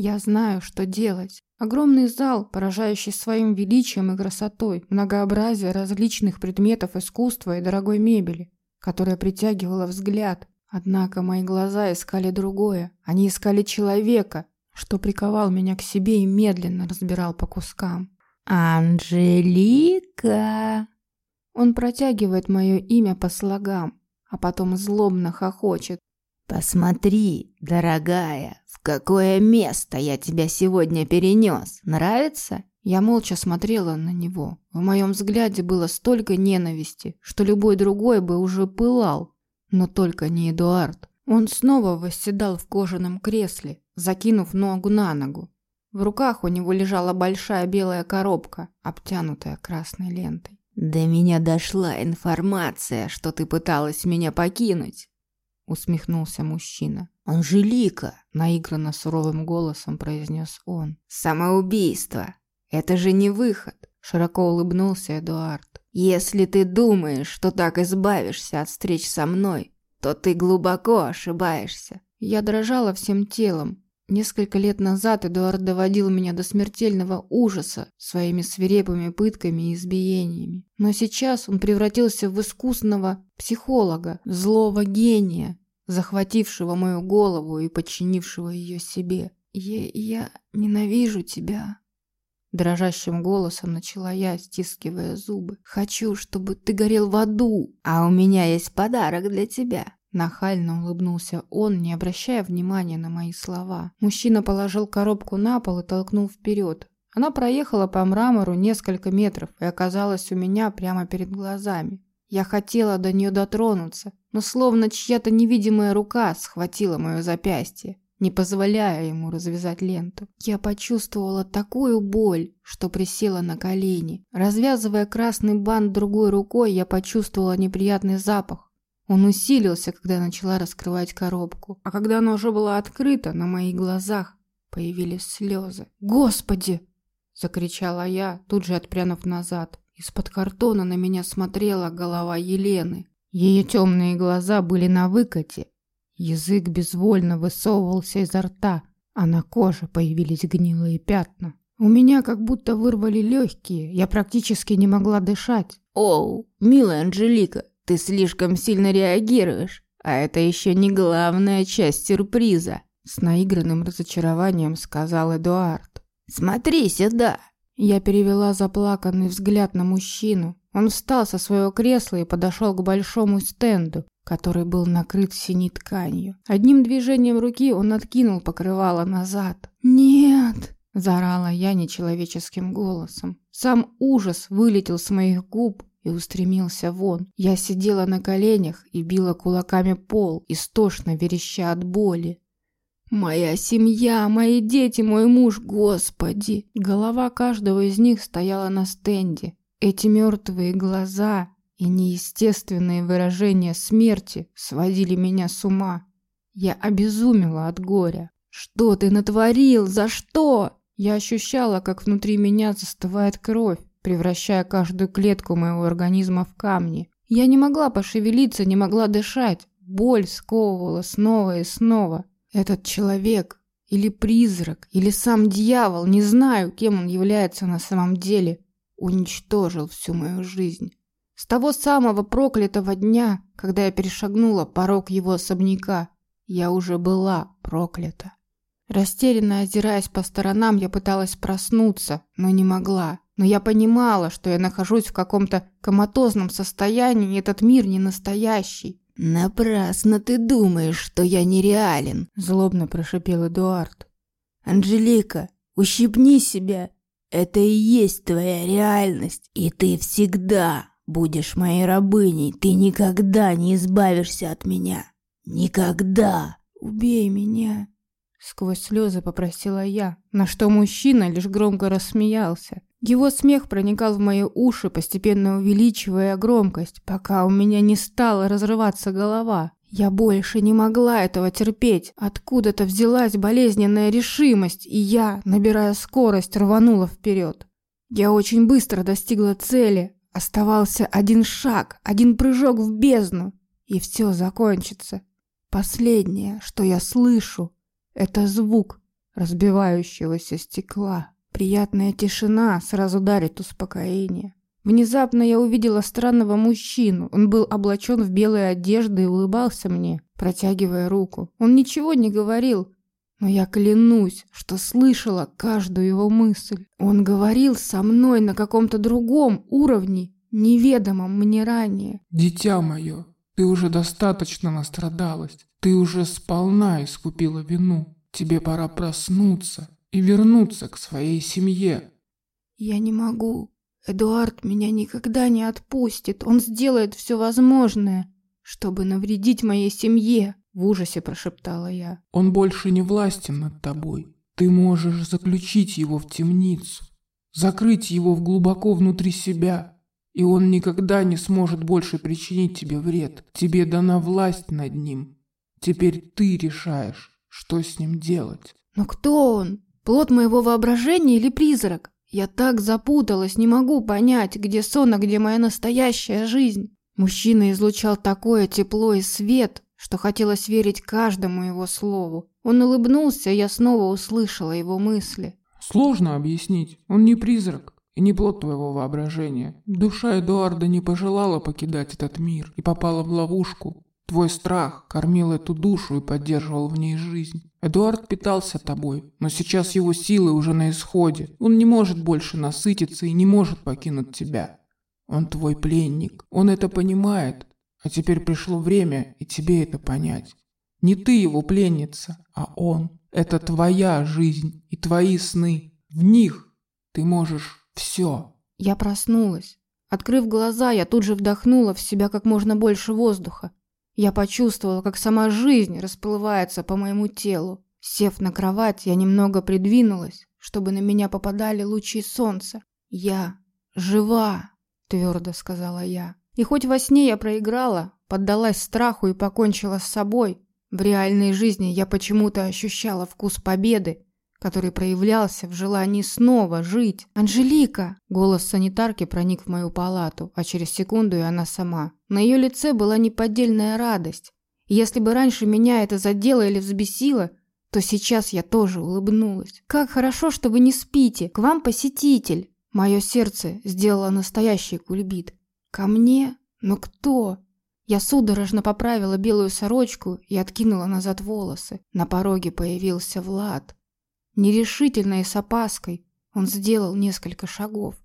Я знаю, что делать. Огромный зал, поражающий своим величием и красотой, многообразие различных предметов искусства и дорогой мебели, которая притягивала взгляд. Однако мои глаза искали другое. Они искали человека, что приковал меня к себе и медленно разбирал по кускам. «Анжелика!» Он протягивает мое имя по слогам, а потом злобно хохочет. «Посмотри, дорогая, в какое место я тебя сегодня перенес. Нравится?» Я молча смотрела на него. В моем взгляде было столько ненависти, что любой другой бы уже пылал. Но только не Эдуард. Он снова восседал в кожаном кресле, закинув ногу на ногу. В руках у него лежала большая белая коробка, обтянутая красной лентой. «До меня дошла информация, что ты пыталась меня покинуть усмехнулся мужчина. «Анжелика!» – наигранно суровым голосом произнес он. «Самоубийство! Это же не выход!» – широко улыбнулся Эдуард. «Если ты думаешь, что так избавишься от встреч со мной, то ты глубоко ошибаешься». Я дрожала всем телом, Несколько лет назад Эдуард доводил меня до смертельного ужаса своими свирепыми пытками и избиениями. Но сейчас он превратился в искусного психолога, злого гения, захватившего мою голову и подчинившего ее себе. «Я, я ненавижу тебя», — дрожащим голосом начала я, стискивая зубы. «Хочу, чтобы ты горел в аду, а у меня есть подарок для тебя». Нахально улыбнулся он, не обращая внимания на мои слова. Мужчина положил коробку на пол и толкнул вперед. Она проехала по мрамору несколько метров и оказалась у меня прямо перед глазами. Я хотела до нее дотронуться, но словно чья-то невидимая рука схватила мое запястье, не позволяя ему развязать ленту. Я почувствовала такую боль, что присела на колени. Развязывая красный бант другой рукой, я почувствовала неприятный запах, он усилился, когда я начала раскрывать коробку. А когда она уже была открыта, на моих глазах появились слезы. «Господи!» – закричала я, тут же отпрянув назад. Из-под картона на меня смотрела голова Елены. Ее темные глаза были на выкате. Язык безвольно высовывался изо рта, а на коже появились гнилые пятна. У меня как будто вырвали легкие, я практически не могла дышать. «Оу, милая Анжелика, ты слишком сильно реагируешь, а это еще не главная часть сюрприза», с наигранным разочарованием сказал Эдуард. «Смотри сюда!» Я перевела заплаканный взгляд на мужчину. Он встал со своего кресла и подошел к большому стенду, который был накрыт синей тканью. Одним движением руки он откинул покрывало назад. «Нет!» – заорала я нечеловеческим голосом. Сам ужас вылетел с моих губ, и устремился вон. Я сидела на коленях и била кулаками пол, истошно вереща от боли. «Моя семья, мои дети, мой муж, Господи!» Голова каждого из них стояла на стенде. Эти мертвые глаза и неестественные выражения смерти сводили меня с ума. Я обезумела от горя. «Что ты натворил? За что?» Я ощущала, как внутри меня застывает кровь превращая каждую клетку моего организма в камни. Я не могла пошевелиться, не могла дышать. Боль сковывала снова и снова. Этот человек, или призрак, или сам дьявол, не знаю, кем он является на самом деле, уничтожил всю мою жизнь. С того самого проклятого дня, когда я перешагнула порог его особняка, я уже была проклята. Растерянно озираясь по сторонам, я пыталась проснуться, но не могла. Но я понимала, что я нахожусь в каком-то коматозном состоянии, и этот мир не настоящий. «Напрасно ты думаешь, что я нереален», – злобно прошипел Эдуард. «Анжелика, ущипни себя. Это и есть твоя реальность, и ты всегда будешь моей рабыней. Ты никогда не избавишься от меня. Никогда!» «Убей меня!» Сквозь слезы попросила я, на что мужчина лишь громко рассмеялся. Его смех проникал в мои уши, постепенно увеличивая громкость, пока у меня не стала разрываться голова. Я больше не могла этого терпеть. Откуда-то взялась болезненная решимость, и я, набирая скорость, рванула вперед. Я очень быстро достигла цели. Оставался один шаг, один прыжок в бездну, и все закончится. Последнее, что я слышу, это звук разбивающегося стекла. Приятная тишина сразу дарит успокоение. Внезапно я увидела странного мужчину. Он был облачен в белые одежды и улыбался мне, протягивая руку. Он ничего не говорил, но я клянусь, что слышала каждую его мысль. Он говорил со мной на каком-то другом уровне, неведомом мне ранее. «Дитя мое, ты уже достаточно настрадалась. Ты уже сполна искупила вину. Тебе пора проснуться и вернуться к своей семье». «Я не могу. Эдуард меня никогда не отпустит. Он сделает все возможное, чтобы навредить моей семье», — в ужасе прошептала я. «Он больше не властен над тобой. Ты можешь заключить его в темницу, закрыть его в глубоко внутри себя, и он никогда не сможет больше причинить тебе вред. Тебе дана власть над ним. Теперь ты решаешь, что с ним делать». «Но кто он? Плод моего воображения или призрак?» Я так запуталась, не могу понять, где сон, а где моя настоящая жизнь. Мужчина излучал такое тепло и свет, что хотелось верить каждому его слову. Он улыбнулся, и я снова услышала его мысли. Сложно объяснить. Он не призрак и не плод твоего воображения. Душа Эдуарда не пожелала покидать этот мир и попала в ловушку, Твой страх кормил эту душу и поддерживал в ней жизнь. Эдуард питался тобой, но сейчас его силы уже на исходе. Он не может больше насытиться и не может покинуть тебя. Он твой пленник. Он это понимает. А теперь пришло время и тебе это понять. Не ты его пленница, а он. Это твоя жизнь и твои сны. В них ты можешь все. Я проснулась. Открыв глаза, я тут же вдохнула в себя как можно больше воздуха. Я почувствовала, как сама жизнь расплывается по моему телу. Сев на кровать, я немного придвинулась, чтобы на меня попадали лучи солнца. «Я жива», — твердо сказала я. И хоть во сне я проиграла, поддалась страху и покончила с собой, в реальной жизни я почему-то ощущала вкус победы который проявлялся в желании снова жить. «Анжелика!» Голос санитарки проник в мою палату, а через секунду и она сама. На ее лице была неподдельная радость. Если бы раньше меня это задело или взбесило, то сейчас я тоже улыбнулась. «Как хорошо, что вы не спите! К вам посетитель!» Мое сердце сделало настоящий кульбит. «Ко мне? Но кто?» Я судорожно поправила белую сорочку и откинула назад волосы. На пороге появился Влад. Нерешительно и с опаской он сделал несколько шагов.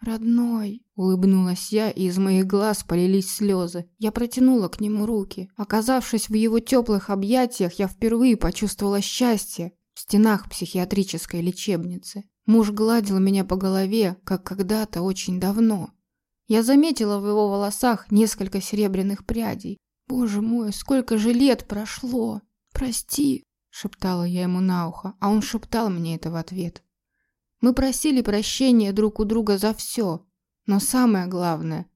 «Родной!» — улыбнулась я, и из моих глаз полились слезы. Я протянула к нему руки. Оказавшись в его теплых объятиях, я впервые почувствовала счастье в стенах психиатрической лечебницы. Муж гладил меня по голове, как когда-то очень давно. Я заметила в его волосах несколько серебряных прядей. Боже мой, сколько же лет прошло! Прости, шептала я ему на ухо, а он шептал мне это в ответ. Мы просили прощения друг у друга за все, но самое главное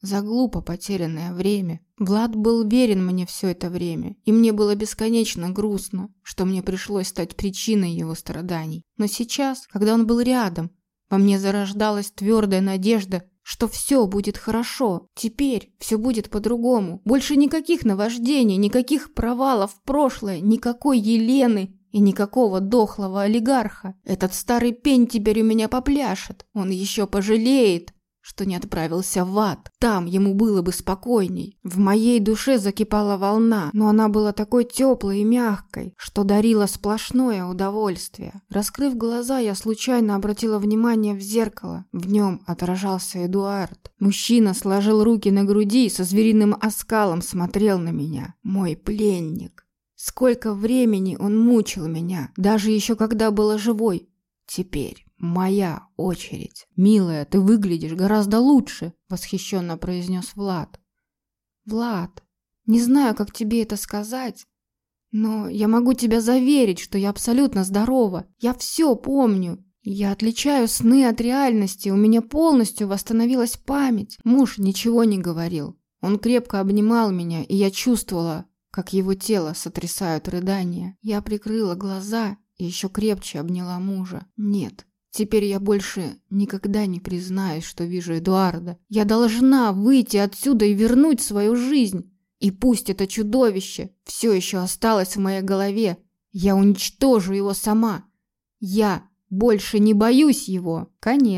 за глупо потерянное время. Влад был верен мне все это время, и мне было бесконечно грустно, что мне пришлось стать причиной его страданий. Но сейчас, когда он был рядом, во мне зарождалась твердая надежда, что все будет хорошо. Теперь все будет по-другому. Больше никаких наваждений, никаких провалов в прошлое, никакой Елены и никакого дохлого олигарха. Этот старый пень теперь у меня попляшет. Он еще пожалеет, что не отправился в ад. Там ему было бы спокойней. В моей душе закипала волна, но она была такой теплой и мягкой, что дарила сплошное удовольствие. Раскрыв глаза, я случайно обратила внимание в зеркало. В нем отражался Эдуард. Мужчина сложил руки на груди и со звериным оскалом смотрел на меня. Мой пленник. Сколько времени он мучил меня, даже еще когда была живой. Теперь «Моя очередь. Милая, ты выглядишь гораздо лучше», — восхищенно произнес Влад. «Влад, не знаю, как тебе это сказать, но я могу тебя заверить, что я абсолютно здорова. Я все помню. Я отличаю сны от реальности, у меня полностью восстановилась память. Муж ничего не говорил. Он крепко обнимал меня, и я чувствовала, как его тело сотрясают рыдания. Я прикрыла глаза и еще крепче обняла мужа. Нет, Теперь я больше никогда не признаюсь, что вижу Эдуарда. Я должна выйти отсюда и вернуть свою жизнь. И пусть это чудовище все еще осталось в моей голове, Я уничтожу его сама. Я больше не боюсь его. Конец.